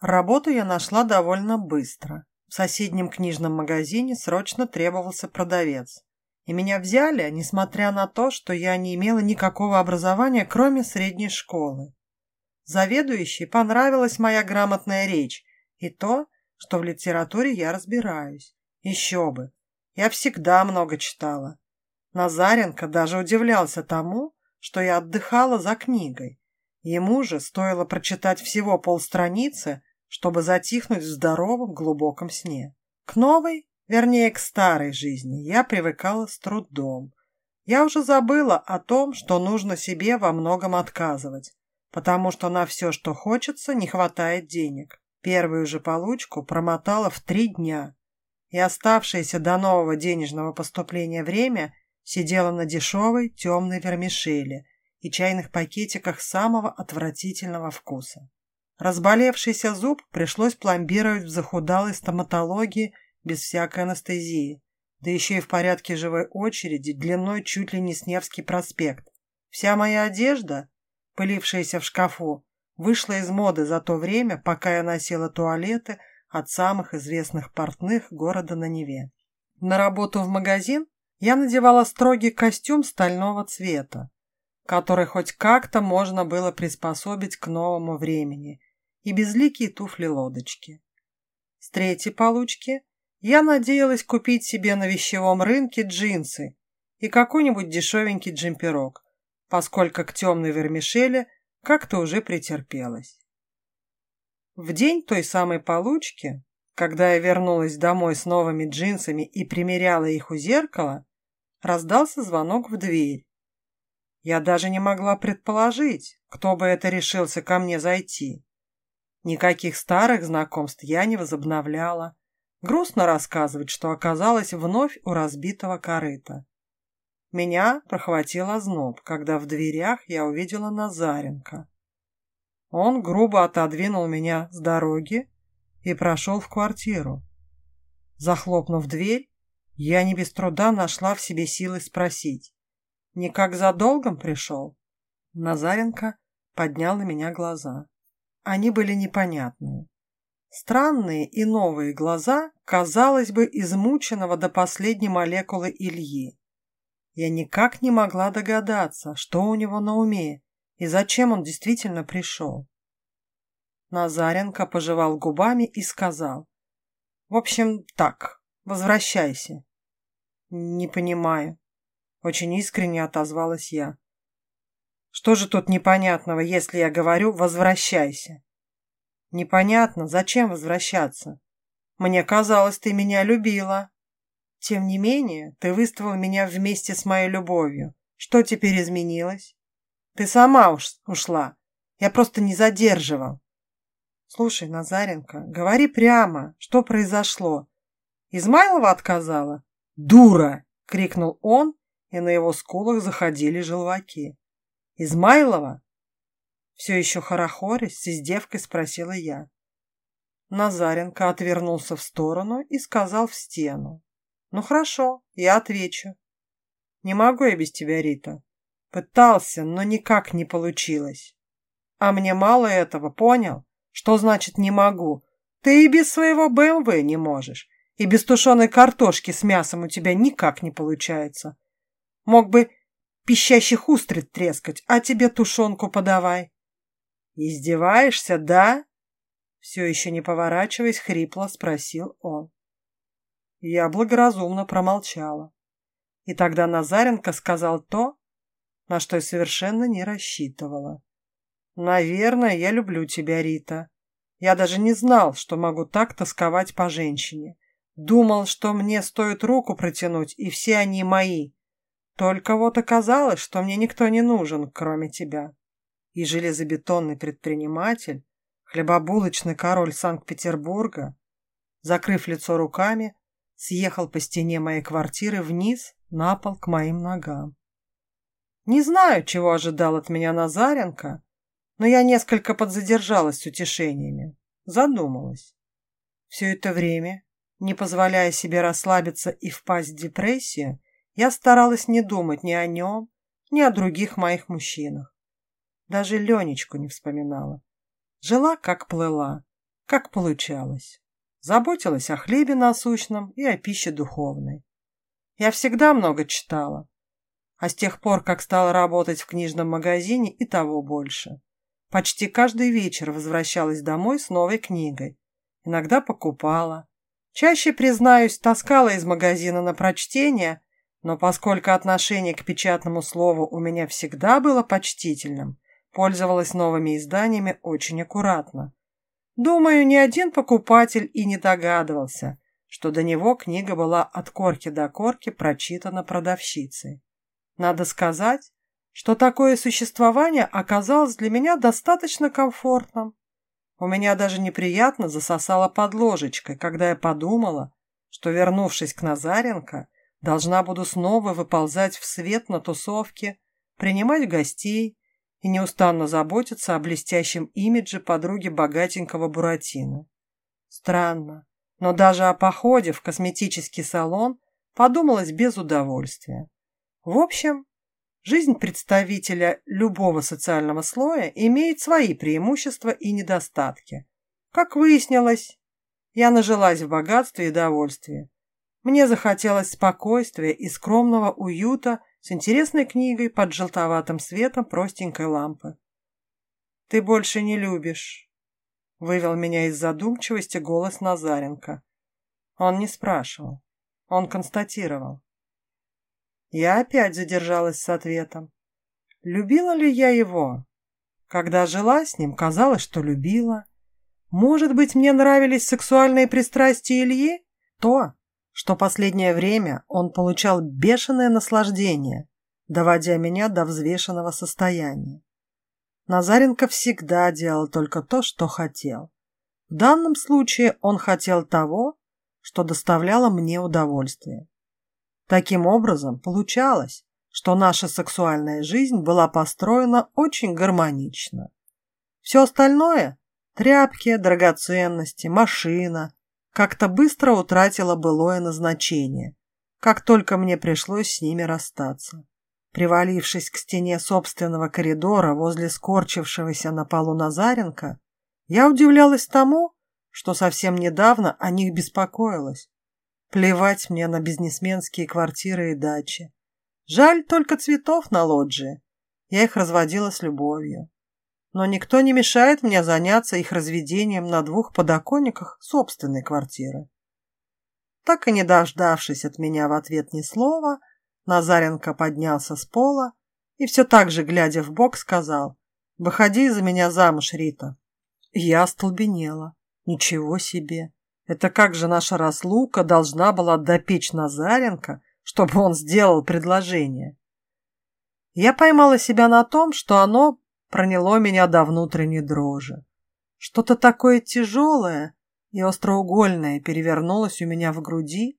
Работу я нашла довольно быстро. В соседнем книжном магазине срочно требовался продавец. И меня взяли, несмотря на то, что я не имела никакого образования, кроме средней школы. Заведующей понравилась моя грамотная речь и то, что в литературе я разбираюсь. Еще бы. Я всегда много читала. Назаренко даже удивлялся тому, что я отдыхала за книгой. Ему же стоило прочитать всего полстраницы, чтобы затихнуть в здоровом глубоком сне. К новой, вернее, к старой жизни я привыкала с трудом. Я уже забыла о том, что нужно себе во многом отказывать, потому что на все, что хочется, не хватает денег. Первую же получку промотала в три дня, и оставшееся до нового денежного поступления время сидела на дешевой темной вермишели и чайных пакетиках самого отвратительного вкуса. Разболевшийся зуб пришлось пломбировать в захудалой стоматологии без всякой анестезии, да еще и в порядке живой очереди длиной чуть ли не с Невский проспект. Вся моя одежда, пылившаяся в шкафу, вышла из моды за то время, пока я носила туалеты от самых известных портных города на Неве. На работу в магазин я надевала строгий костюм стального цвета, который хоть как-то можно было приспособить к новому времени – и безликие туфли-лодочки. С третьей получки я надеялась купить себе на вещевом рынке джинсы и какой-нибудь дешевенький джемперок, поскольку к темной вермишеле как-то уже претерпелась. В день той самой получки, когда я вернулась домой с новыми джинсами и примеряла их у зеркала, раздался звонок в дверь. Я даже не могла предположить, кто бы это решился ко мне зайти. Никаких старых знакомств я не возобновляла. Грустно рассказывать, что оказалась вновь у разбитого корыта. Меня прохватил озноб, когда в дверях я увидела Назаренко. Он грубо отодвинул меня с дороги и прошел в квартиру. Захлопнув дверь, я не без труда нашла в себе силы спросить. «Не как за долгом пришел?» Назаренко поднял на меня глаза. Они были непонятные. Странные и новые глаза, казалось бы, измученного до последней молекулы Ильи. Я никак не могла догадаться, что у него на уме и зачем он действительно пришел. Назаренко пожевал губами и сказал. «В общем, так, возвращайся». «Не понимаю», — очень искренне отозвалась я. Что же тут непонятного, если я говорю «возвращайся»? Непонятно, зачем возвращаться? Мне казалось, ты меня любила. Тем не менее, ты выставил меня вместе с моей любовью. Что теперь изменилось? Ты сама уж ушла. Я просто не задерживал. Слушай, Назаренко, говори прямо, что произошло. Измайлова отказала? Дура! крикнул он, и на его скулах заходили желваки. «Измайлова?» Все еще хорохорясь, с издевкой спросила я. Назаренко отвернулся в сторону и сказал в стену. «Ну хорошо, я отвечу. Не могу я без тебя, Рита. Пытался, но никак не получилось. А мне мало этого, понял? Что значит «не могу»? Ты и без своего БМВ не можешь. И без тушеной картошки с мясом у тебя никак не получается. Мог бы пищащих устриц трескать, а тебе тушенку подавай. Издеваешься, да? Все еще не поворачиваясь, хрипло спросил он. Я благоразумно промолчала. И тогда Назаренко сказал то, на что я совершенно не рассчитывала. «Наверное, я люблю тебя, Рита. Я даже не знал, что могу так тосковать по женщине. Думал, что мне стоит руку протянуть, и все они мои. Только вот оказалось, что мне никто не нужен, кроме тебя. И железобетонный предприниматель, хлебобулочный король Санкт-Петербурга, закрыв лицо руками, съехал по стене моей квартиры вниз на пол к моим ногам. Не знаю, чего ожидал от меня Назаренко, но я несколько подзадержалась с утешениями, задумалась. Все это время, не позволяя себе расслабиться и впасть в депрессию, я старалась не думать ни о нем, ни о других моих мужчинах. Даже Ленечку не вспоминала. Жила, как плыла, как получалось. Заботилась о хлебе насущном и о пище духовной. Я всегда много читала, а с тех пор, как стала работать в книжном магазине, и того больше. Почти каждый вечер возвращалась домой с новой книгой. Иногда покупала. Чаще, признаюсь, таскала из магазина на прочтение, но поскольку отношение к печатному слову у меня всегда было почтительным, пользовалась новыми изданиями очень аккуратно. Думаю, ни один покупатель и не догадывался, что до него книга была от корки до корки прочитана продавщицей. Надо сказать, что такое существование оказалось для меня достаточно комфортным. У меня даже неприятно засосало под ложечкой, когда я подумала, что, вернувшись к Назаренко, должна буду снова выползать в свет на тусовке, принимать гостей и неустанно заботиться о блестящем имидже подруги богатенького Буратино. Странно, но даже о походе в косметический салон подумалось без удовольствия. В общем, Жизнь представителя любого социального слоя имеет свои преимущества и недостатки. Как выяснилось, я нажилась в богатстве и довольстве. Мне захотелось спокойствия и скромного уюта с интересной книгой под желтоватым светом простенькой лампы. «Ты больше не любишь», — вывел меня из задумчивости голос Назаренко. Он не спрашивал, он констатировал. Я опять задержалась с ответом. Любила ли я его? Когда жила с ним, казалось, что любила. Может быть, мне нравились сексуальные пристрастия Ильи? То, что последнее время он получал бешеное наслаждение, доводя меня до взвешенного состояния. Назаренко всегда делал только то, что хотел. В данном случае он хотел того, что доставляло мне удовольствие. Таким образом, получалось, что наша сексуальная жизнь была построена очень гармонично. Все остальное – тряпки, драгоценности, машина – как-то быстро утратило былое назначение, как только мне пришлось с ними расстаться. Привалившись к стене собственного коридора возле скорчившегося на полу Назаренко, я удивлялась тому, что совсем недавно о них беспокоилась. Плевать мне на бизнесменские квартиры и дачи. Жаль только цветов на лоджии. Я их разводила с любовью. Но никто не мешает мне заняться их разведением на двух подоконниках собственной квартиры. Так и не дождавшись от меня в ответ ни слова, Назаренко поднялся с пола и все так же, глядя в бок, сказал «Выходи за меня замуж, Рита». Я остолбенела. Ничего себе! Это как же наша разлука должна была допечь Назаренко, чтобы он сделал предложение? Я поймала себя на том, что оно проняло меня до внутренней дрожи. Что-то такое тяжелое и остроугольное перевернулось у меня в груди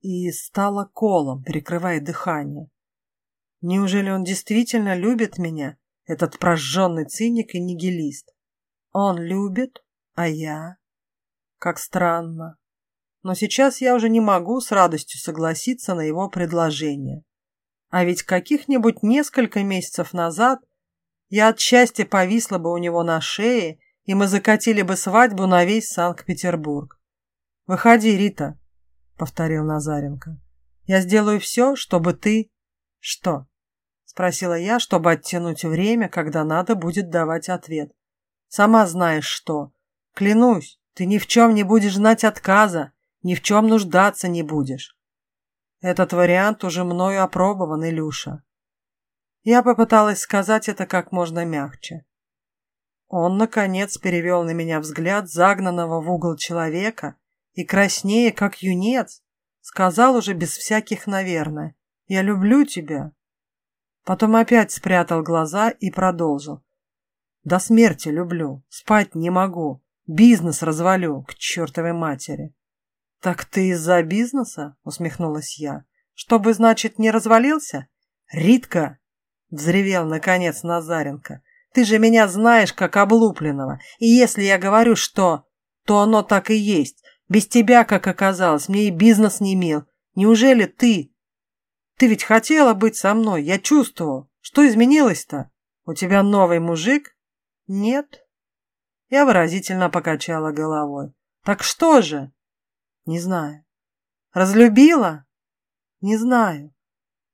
и стало колом, перекрывая дыхание. Неужели он действительно любит меня, этот прожженный циник и нигилист? Он любит, а я... Как странно. Но сейчас я уже не могу с радостью согласиться на его предложение. А ведь каких-нибудь несколько месяцев назад я от счастья повисла бы у него на шее, и мы закатили бы свадьбу на весь Санкт-Петербург. «Выходи, Рита», — повторил Назаренко. «Я сделаю все, чтобы ты...» «Что?» — спросила я, чтобы оттянуть время, когда надо будет давать ответ. «Сама знаешь что. Клянусь, ты ни в чем не будешь знать отказа, ни в чем нуждаться не будешь. Этот вариант уже мною опробован, Илюша. Я попыталась сказать это как можно мягче. Он, наконец, перевел на меня взгляд загнанного в угол человека и, краснее, как юнец, сказал уже без всяких «наверное», «Я люблю тебя». Потом опять спрятал глаза и продолжил. «До смерти люблю, спать не могу, Бизнес развалю, к чертовой матери. Так ты из-за бизнеса? Усмехнулась я. Чтобы, значит, не развалился? Ритка! Взревел, наконец, Назаренко. Ты же меня знаешь, как облупленного. И если я говорю, что, то оно так и есть. Без тебя, как оказалось, мне и бизнес не имел. Неужели ты? Ты ведь хотела быть со мной, я чувствовал. Что изменилось-то? У тебя новый мужик? Нет, Я выразительно покачала головой. Так что же? Не знаю. Разлюбила? Не знаю.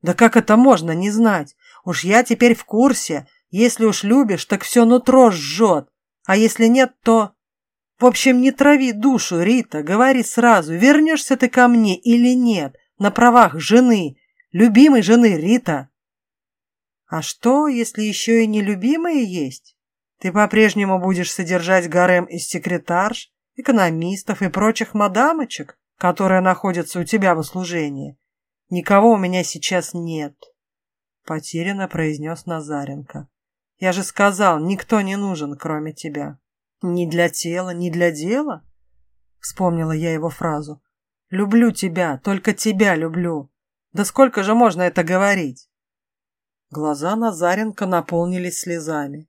Да как это можно не знать? Уж я теперь в курсе. Если уж любишь, так все нутро жжет. А если нет, то... В общем, не трави душу, Рита, говори сразу, вернешься ты ко мне или нет, на правах жены, любимой жены Рита. А что, если еще и нелюбимые есть? Ты по-прежнему будешь содержать гарем из секретарш, экономистов и прочих мадамочек, которые находятся у тебя в услужении. Никого у меня сейчас нет, — потерянно произнес Назаренко. Я же сказал, никто не нужен, кроме тебя. Ни для тела, ни для дела, — вспомнила я его фразу. Люблю тебя, только тебя люблю. Да сколько же можно это говорить? Глаза Назаренко наполнились слезами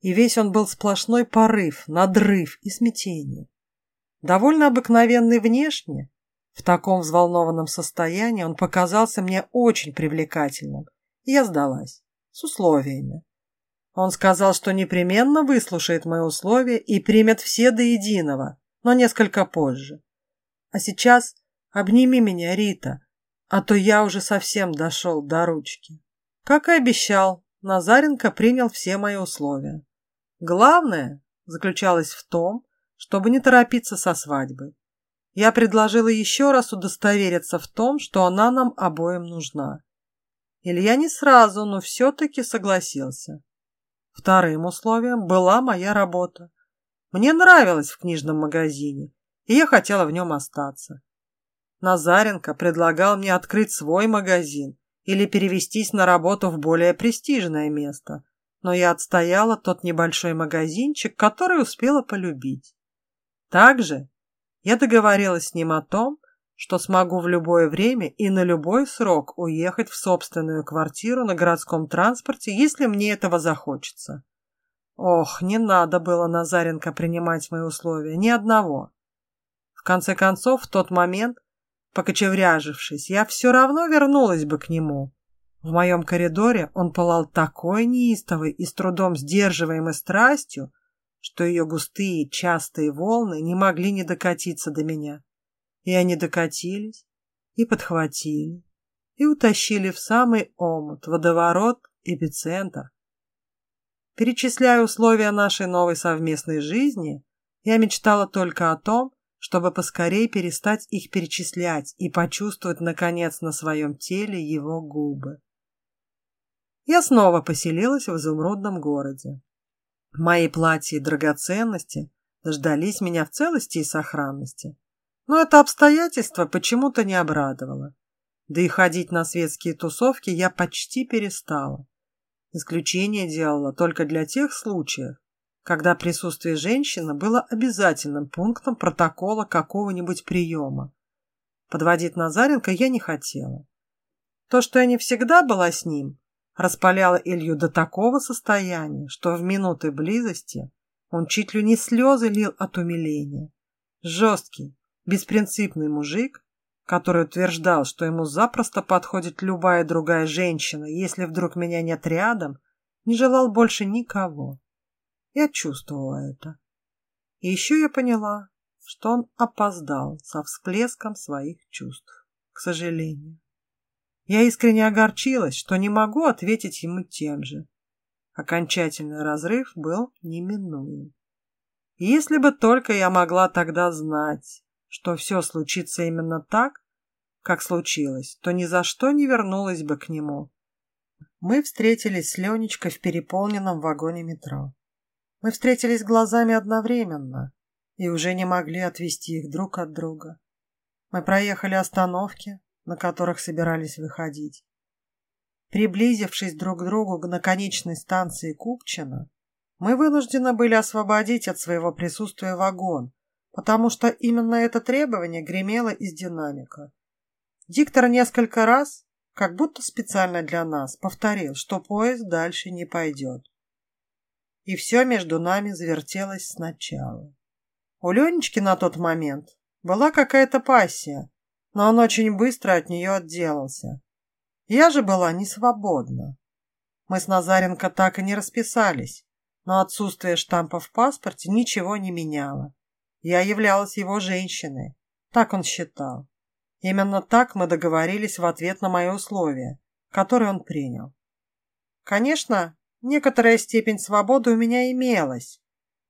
и весь он был сплошной порыв, надрыв и смятение. Довольно обыкновенный внешне, в таком взволнованном состоянии он показался мне очень привлекательным, я сдалась, с условиями. Он сказал, что непременно выслушает мои условия и примет все до единого, но несколько позже. А сейчас обними меня, Рита, а то я уже совсем дошел до ручки. Как и обещал, Назаренко принял все мои условия. Главное заключалось в том, чтобы не торопиться со свадьбой. Я предложила еще раз удостовериться в том, что она нам обоим нужна. Илья не сразу, но все-таки согласился. Вторым условием была моя работа. Мне нравилось в книжном магазине, и я хотела в нем остаться. Назаренко предлагал мне открыть свой магазин или перевестись на работу в более престижное место, но я отстояла тот небольшой магазинчик, который успела полюбить. Также я договорилась с ним о том, что смогу в любое время и на любой срок уехать в собственную квартиру на городском транспорте, если мне этого захочется. Ох, не надо было Назаренко принимать мои условия, ни одного. В конце концов, в тот момент, покочевряжившись, я все равно вернулась бы к нему, в моем коридоре он пылал такой неистовой и с трудом сдерживаемой страстью, что ее густые частые волны не могли не докатиться до меня. И они докатились, и подхватили, и утащили в самый омут, водоворот, эпицентр. Перечисляя условия нашей новой совместной жизни, я мечтала только о том, чтобы поскорее перестать их перечислять и почувствовать, наконец, на своем теле его губы я снова поселилась в изумрудном городе. Мои платья и драгоценности дождались меня в целости и сохранности. Но это обстоятельство почему-то не обрадовало. Да и ходить на светские тусовки я почти перестала. Исключение делала только для тех случаев, когда присутствие женщины было обязательным пунктом протокола какого-нибудь приема. Подводить Назаренко я не хотела. То, что я не всегда была с ним, распаляла Илью до такого состояния, что в минуты близости он чуть ли не слезы лил от умиления. Жесткий, беспринципный мужик, который утверждал, что ему запросто подходит любая другая женщина, если вдруг меня нет рядом, не желал больше никого. Я чувствовала это. И еще я поняла, что он опоздал со всплеском своих чувств, к сожалению. Я искренне огорчилась, что не могу ответить ему тем же. Окончательный разрыв был неминуем. Если бы только я могла тогда знать, что все случится именно так, как случилось, то ни за что не вернулась бы к нему. Мы встретились с Ленечкой в переполненном вагоне метро. Мы встретились глазами одновременно и уже не могли отвести их друг от друга. Мы проехали остановки, на которых собирались выходить. Приблизившись друг к другу на конечной станции Купчино, мы вынуждены были освободить от своего присутствия вагон, потому что именно это требование гремело из динамика. Диктор несколько раз, как будто специально для нас, повторил, что поезд дальше не пойдет. И все между нами завертелось сначала. У Ленечки на тот момент была какая-то пассия, но он очень быстро от нее отделался. Я же была не свободна. Мы с Назаренко так и не расписались, Но отсутствие штампа в паспорте ничего не меняло. Я являлась его женщиной. Так он считал. Именно так мы договорились в ответ на мои условия, которые он принял. Конечно, некоторая степень свободы у меня имелась,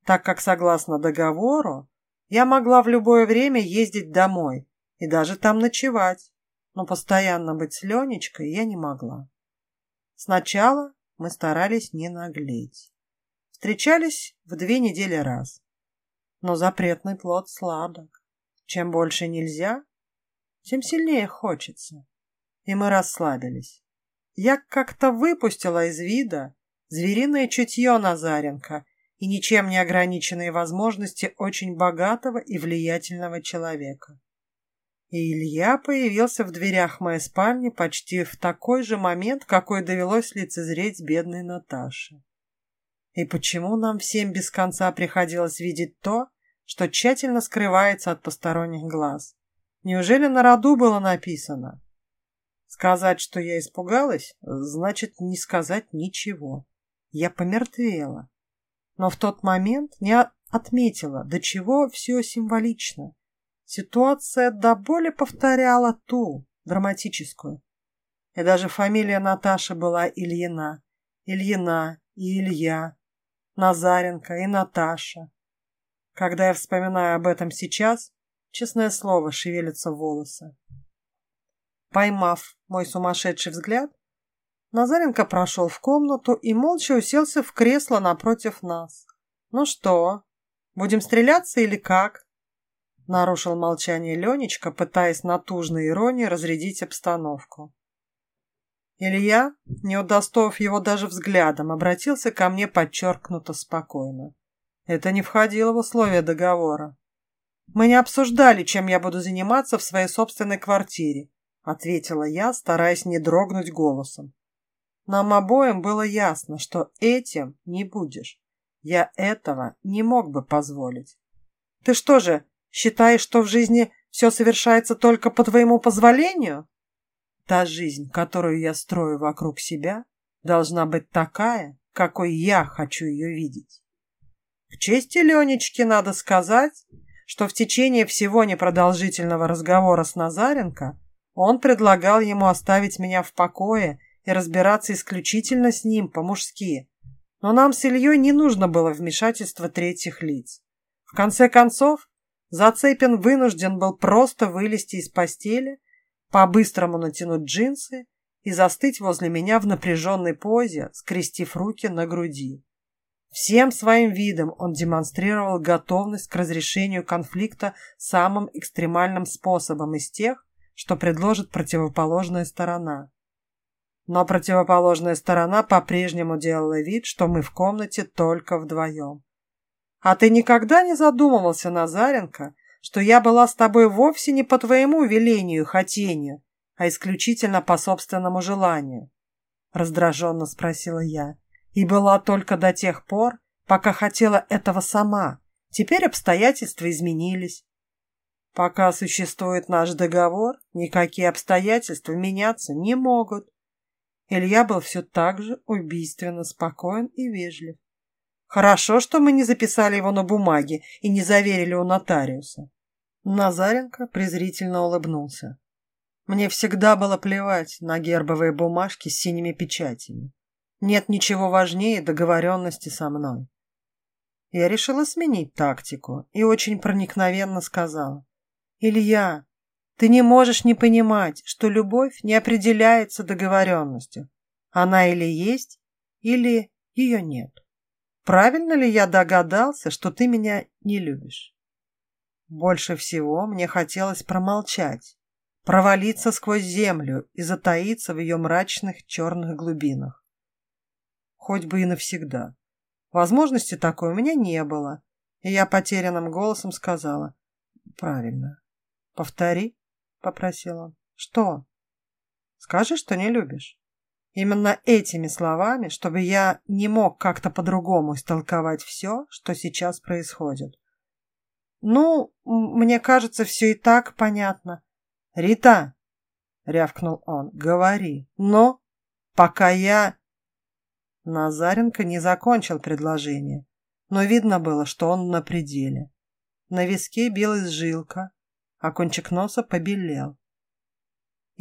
так как, согласно договору, я могла в любое время ездить домой и даже там ночевать, но постоянно быть с Ленечкой я не могла. Сначала мы старались не наглеть. Встречались в две недели раз. Но запретный плод сладок. Чем больше нельзя, тем сильнее хочется. И мы расслабились. Я как-то выпустила из вида звериное чутье Назаренко и ничем не ограниченные возможности очень богатого и влиятельного человека. И Илья появился в дверях моей спальни почти в такой же момент, какой довелось лицезреть бедной Наташе. И почему нам всем без конца приходилось видеть то, что тщательно скрывается от посторонних глаз? Неужели на роду было написано? Сказать, что я испугалась, значит не сказать ничего. Я помертвела. Но в тот момент не отметила, до чего все символично. Ситуация до боли повторяла ту, драматическую. И даже фамилия Наташи была Ильина. Ильина и Илья. Назаренко и Наташа. Когда я вспоминаю об этом сейчас, Честное слово, шевелятся волосы. Поймав мой сумасшедший взгляд, Назаренко прошел в комнату и молча уселся в кресло напротив нас. «Ну что, будем стреляться или как?» Нарушил молчание Ленечка, пытаясь натужной иронией разрядить обстановку. Илья, не удостоив его даже взглядом, обратился ко мне подчеркнуто спокойно. Это не входило в условия договора. «Мы не обсуждали, чем я буду заниматься в своей собственной квартире», ответила я, стараясь не дрогнуть голосом. Нам обоим было ясно, что этим не будешь. Я этого не мог бы позволить. «Ты что же, считаешь, что в жизни все совершается только по твоему позволению?» «Та жизнь, которую я строю вокруг себя, должна быть такая, какой я хочу ее видеть». К чести Ленечки надо сказать, что в течение всего непродолжительного разговора с Назаренко он предлагал ему оставить меня в покое и разбираться исключительно с ним по-мужски. Но нам с Ильей не нужно было вмешательство третьих лиц. В конце концов, Зацепин вынужден был просто вылезти из постели, по-быстрому натянуть джинсы и застыть возле меня в напряженной позе, скрестив руки на груди. Всем своим видом он демонстрировал готовность к разрешению конфликта самым экстремальным способом из тех, что предложит противоположная сторона. Но противоположная сторона по-прежнему делала вид, что мы в комнате только вдвоем. «А ты никогда не задумывался, Назаренко, что я была с тобой вовсе не по твоему велению и хотению, а исключительно по собственному желанию?» Раздраженно спросила я. И была только до тех пор, пока хотела этого сама. Теперь обстоятельства изменились. Пока существует наш договор, никакие обстоятельства меняться не могут. Илья был все так же убийственно спокоен и вежлив. Хорошо, что мы не записали его на бумаге и не заверили у нотариуса. Назаренко презрительно улыбнулся. Мне всегда было плевать на гербовые бумажки с синими печатями. Нет ничего важнее договоренности со мной. Я решила сменить тактику и очень проникновенно сказала. «Илья, ты не можешь не понимать, что любовь не определяется договоренностью. Она или есть, или ее нет. Правильно ли я догадался, что ты меня не любишь?» Больше всего мне хотелось промолчать, провалиться сквозь землю и затаиться в ее мрачных черных глубинах хоть бы и навсегда. Возможности такой у меня не было, и я потерянным голосом сказала. «Правильно. Повтори», — попросил он. «Что?» «Скажи, что не любишь». Именно этими словами, чтобы я не мог как-то по-другому истолковать все, что сейчас происходит. «Ну, мне кажется, все и так понятно». «Рита!» — рявкнул он. «Говори. Но пока я Назаренко не закончил предложение, но видно было, что он на пределе. На виске билась жилка, а кончик носа побелел.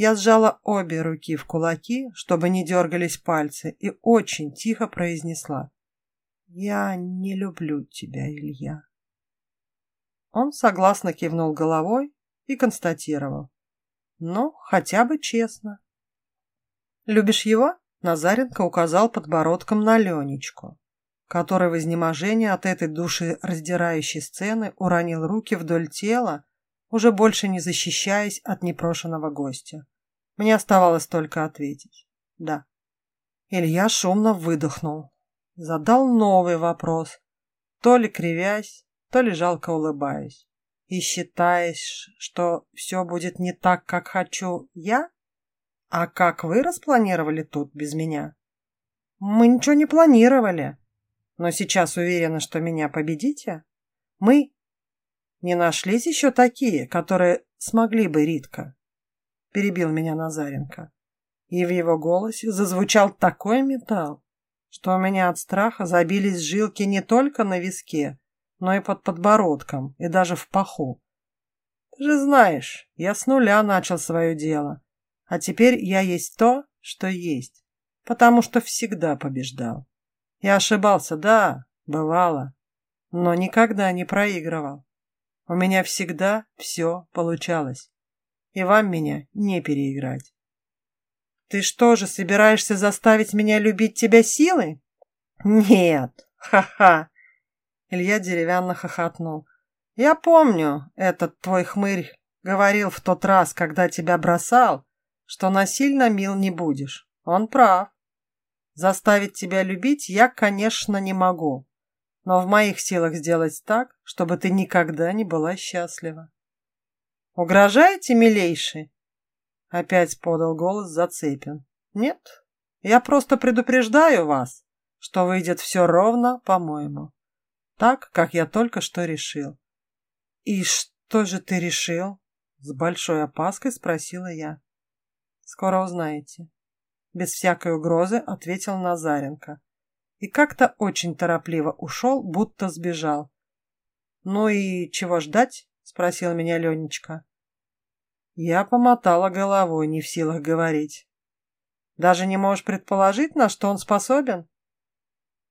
Я сжала обе руки в кулаки, чтобы не дергались пальцы, и очень тихо произнесла. «Я не люблю тебя, Илья». Он согласно кивнул головой и констатировал. «Ну, хотя бы честно». «Любишь его?» Назаренко указал подбородком на Ленечку, который в изнеможении от этой душераздирающей сцены уронил руки вдоль тела, уже больше не защищаясь от непрошенного гостя. Мне оставалось только ответить «да». Илья шумно выдохнул. Задал новый вопрос, то ли кривясь, то ли жалко улыбаясь. «И считаешь, что все будет не так, как хочу я?» «А как вы распланировали тут без меня?» «Мы ничего не планировали. Но сейчас уверена, что меня победите. Мы...» «Не нашлись еще такие, которые смогли бы, Ритка?» Перебил меня Назаренко. И в его голосе зазвучал такой металл, что у меня от страха забились жилки не только на виске, но и под подбородком, и даже в паху. Ты же знаешь, я с нуля начал свое дело. А теперь я есть то, что есть, потому что всегда побеждал. Я ошибался, да, бывало, но никогда не проигрывал. У меня всегда все получалось, и вам меня не переиграть. Ты что же, собираешься заставить меня любить тебя силой? Нет, ха-ха. Илья деревянно хохотнул. Я помню, этот твой хмырь говорил в тот раз, когда тебя бросал, что насильно мил не будешь. Он прав. Заставить тебя любить я, конечно, не могу, но в моих силах сделать так, чтобы ты никогда не была счастлива. Угрожаете, милейший? Опять подал голос Зацепин. Нет, я просто предупреждаю вас, что выйдет все ровно, по-моему. Так, как я только что решил. И что же ты решил? С большой опаской спросила я. Скоро узнаете. Без всякой угрозы ответил Назаренко. И как-то очень торопливо ушел, будто сбежал. «Ну и чего ждать?» — спросил меня Ленечка. Я помотала головой, не в силах говорить. «Даже не можешь предположить, на что он способен?»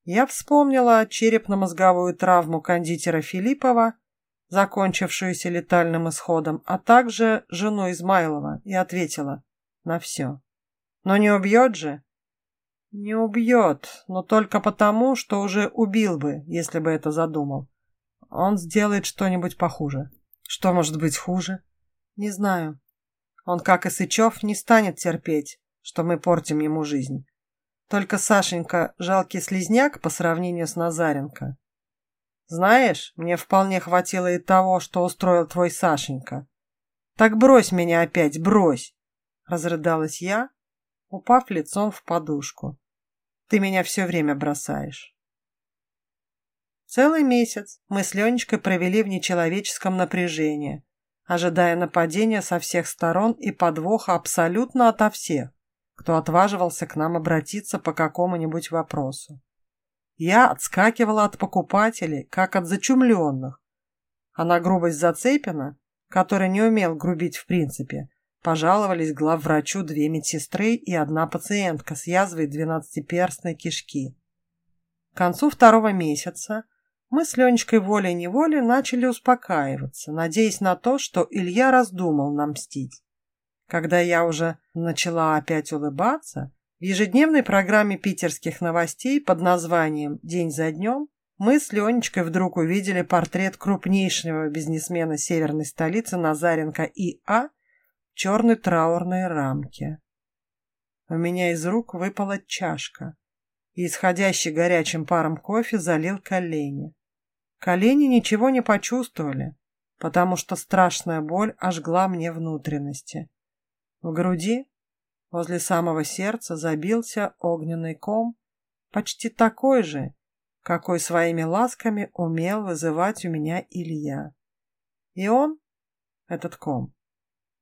Я вспомнила черепно-мозговую травму кондитера Филиппова, закончившуюся летальным исходом, а также жену Измайлова, и ответила на все. Но не убьет же? Не убьет, но только потому, что уже убил бы, если бы это задумал. Он сделает что-нибудь похуже. Что может быть хуже? Не знаю. Он, как и Сычев, не станет терпеть, что мы портим ему жизнь. Только Сашенька жалкий слезняк по сравнению с Назаренко. Знаешь, мне вполне хватило и того, что устроил твой Сашенька. Так брось меня опять, брось. Разрыдалась я, упав лицом в подушку. Ты меня все время бросаешь. Целый месяц мы с Ленечкой провели в нечеловеческом напряжении, ожидая нападения со всех сторон и подвоха абсолютно ото всех, кто отваживался к нам обратиться по какому-нибудь вопросу. Я отскакивала от покупателей, как от зачумленных, а на грубость Зацепина, который не умел грубить в принципе, Пожаловались главврачу две медсестры и одна пациентка с язвой двенадцатиперстной кишки. К концу второго месяца мы с Ленечкой волей-неволей начали успокаиваться, надеясь на то, что Илья раздумал нам мстить. Когда я уже начала опять улыбаться, в ежедневной программе питерских новостей под названием «День за днем» мы с Ленечкой вдруг увидели портрет крупнейшего бизнесмена северной столицы Назаренко И.А., черной траурной рамке. У меня из рук выпала чашка, и исходящий горячим паром кофе залил колени. Колени ничего не почувствовали, потому что страшная боль ожгла мне внутренности. В груди, возле самого сердца, забился огненный ком, почти такой же, какой своими ласками умел вызывать у меня Илья. И он, этот ком,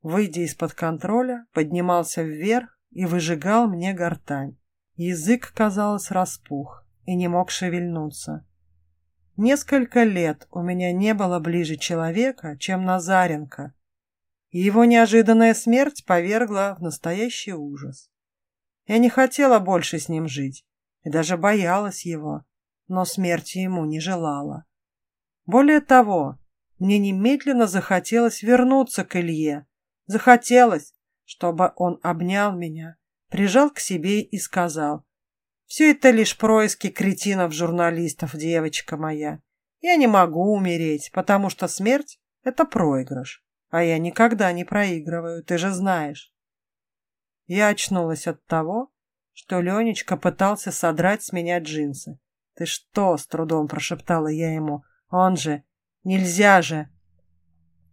выйдя из-под контроля, поднимался вверх и выжигал мне гортань. Язык, казалось, распух и не мог шевельнуться. Несколько лет у меня не было ближе человека, чем Назаренко, и его неожиданная смерть повергла в настоящий ужас. Я не хотела больше с ним жить и даже боялась его, но смерти ему не желала. Более того, мне немедленно захотелось вернуться к Илье. Захотелось, чтобы он обнял меня, прижал к себе и сказал, «Все это лишь происки кретинов-журналистов, девочка моя. Я не могу умереть, потому что смерть — это проигрыш, а я никогда не проигрываю, ты же знаешь». Я очнулась от того, что Ленечка пытался содрать с меня джинсы. «Ты что?» — с трудом прошептала я ему. «Он же Нельзя же!»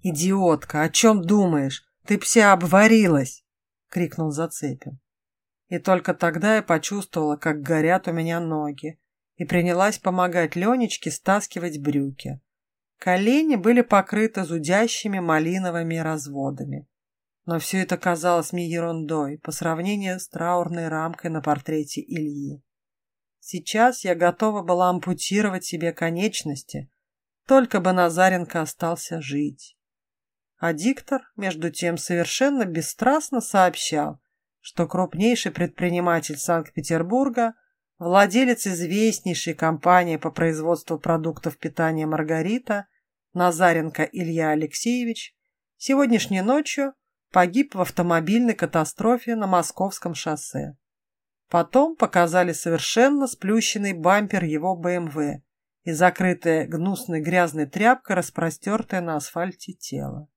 «Идиотка, о чем думаешь? Ты вся обварилась!» — крикнул Зацепин. И только тогда я почувствовала, как горят у меня ноги, и принялась помогать Ленечке стаскивать брюки. Колени были покрыты зудящими малиновыми разводами. Но все это казалось мне ерундой по сравнению с траурной рамкой на портрете Ильи. Сейчас я готова была ампутировать себе конечности, только бы Назаренко остался жить. А диктор, между тем, совершенно бесстрастно сообщал, что крупнейший предприниматель Санкт-Петербурга, владелец известнейшей компании по производству продуктов питания «Маргарита», Назаренко Илья Алексеевич, сегодняшней ночью погиб в автомобильной катастрофе на Московском шоссе. Потом показали совершенно сплющенный бампер его БМВ, и закрытая гнусной грязной тряпкой, распростертая на асфальте тело.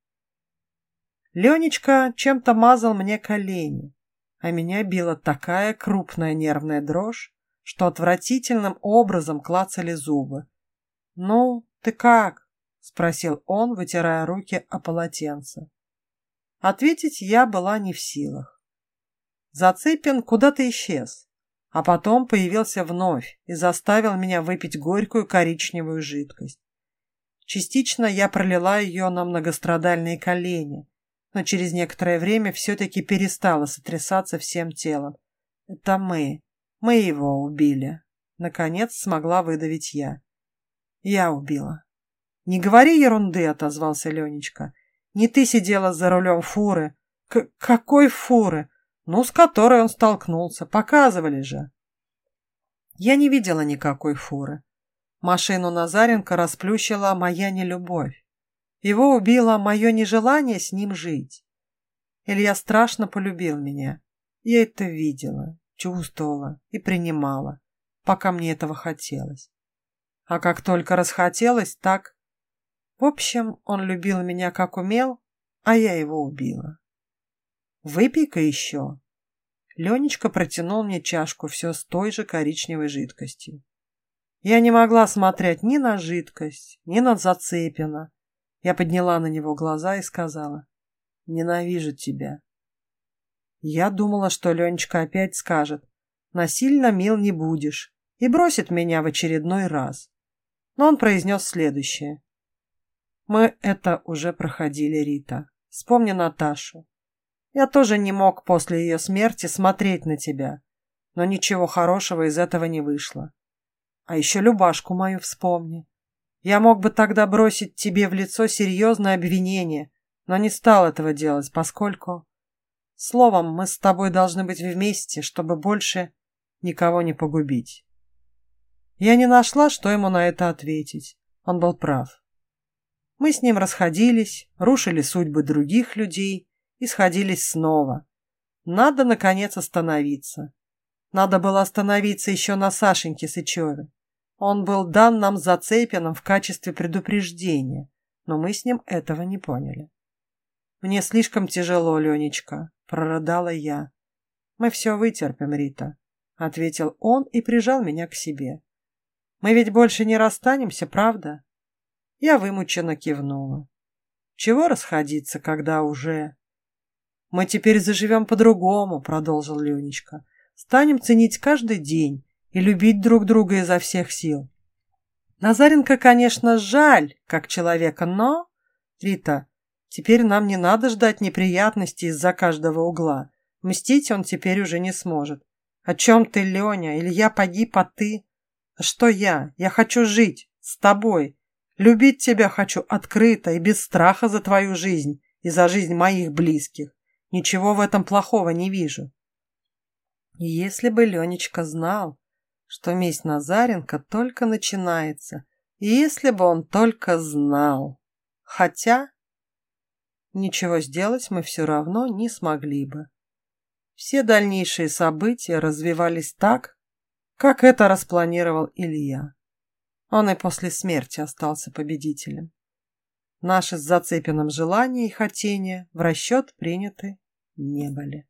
Ленечка чем-то мазал мне колени, а меня била такая крупная нервная дрожь, что отвратительным образом клацали зубы. «Ну, ты как?» — спросил он, вытирая руки о полотенце. Ответить я была не в силах. Зацепин куда-то исчез а потом появился вновь и заставил меня выпить горькую коричневую жидкость. Частично я пролила ее на многострадальные колени, но через некоторое время все-таки перестала сотрясаться всем телом. Это мы. Мы его убили. Наконец смогла выдавить я. Я убила. «Не говори ерунды», — отозвался Ленечка. «Не ты сидела за рулем фуры». К «Какой фуры?» Ну, с которой он столкнулся. Показывали же. Я не видела никакой фуры. Машину Назаренко расплющила моя нелюбовь. Его убило мое нежелание с ним жить. Илья страшно полюбил меня. Я это видела, чувствовала и принимала, пока мне этого хотелось. А как только расхотелось, так... В общем, он любил меня как умел, а я его убила. Выпей-ка еще. Ленечка протянул мне чашку все с той же коричневой жидкостью. Я не могла смотреть ни на жидкость, ни на Зацепина. Я подняла на него глаза и сказала, «Ненавижу тебя». Я думала, что Ленечка опять скажет, «Насильно мил не будешь» и бросит меня в очередной раз. Но он произнес следующее. «Мы это уже проходили, Рита. Вспомни Наташу. Я тоже не мог после ее смерти смотреть на тебя, но ничего хорошего из этого не вышло. А еще Любашку мою вспомни. Я мог бы тогда бросить тебе в лицо серьезное обвинение, но не стал этого делать, поскольку... Словом, мы с тобой должны быть вместе, чтобы больше никого не погубить. Я не нашла, что ему на это ответить. Он был прав. Мы с ним расходились, рушили судьбы других людей и сходились снова. Надо, наконец, остановиться. Надо было остановиться еще на Сашеньке Сычеве. Он был дан нам Зацепиным в качестве предупреждения, но мы с ним этого не поняли. «Мне слишком тяжело, Ленечка», — прорыдала я. «Мы все вытерпим, Рита», — ответил он и прижал меня к себе. «Мы ведь больше не расстанемся, правда?» Я вымученно кивнула. «Чего расходиться, когда уже...» «Мы теперь заживем по-другому», — продолжил Ленечка. «Станем ценить каждый день и любить друг друга изо всех сил. Назаренко, конечно, жаль, как человека, но... Рита, теперь нам не надо ждать неприятностей из-за каждого угла. Мстить он теперь уже не сможет. О чем ты, Леня? Или я погиб, а ты? А что я? Я хочу жить с тобой. Любить тебя хочу открыто и без страха за твою жизнь и за жизнь моих близких. Ничего в этом плохого не вижу. Если бы Ленечка знал, что месть Назаренко только начинается, и если бы он только знал. Хотя ничего сделать мы все равно не смогли бы. Все дальнейшие события развивались так, как это распланировал Илья. Он и после смерти остался победителем. Наши с Зацепиным желания и хотения в расчет приняты не были.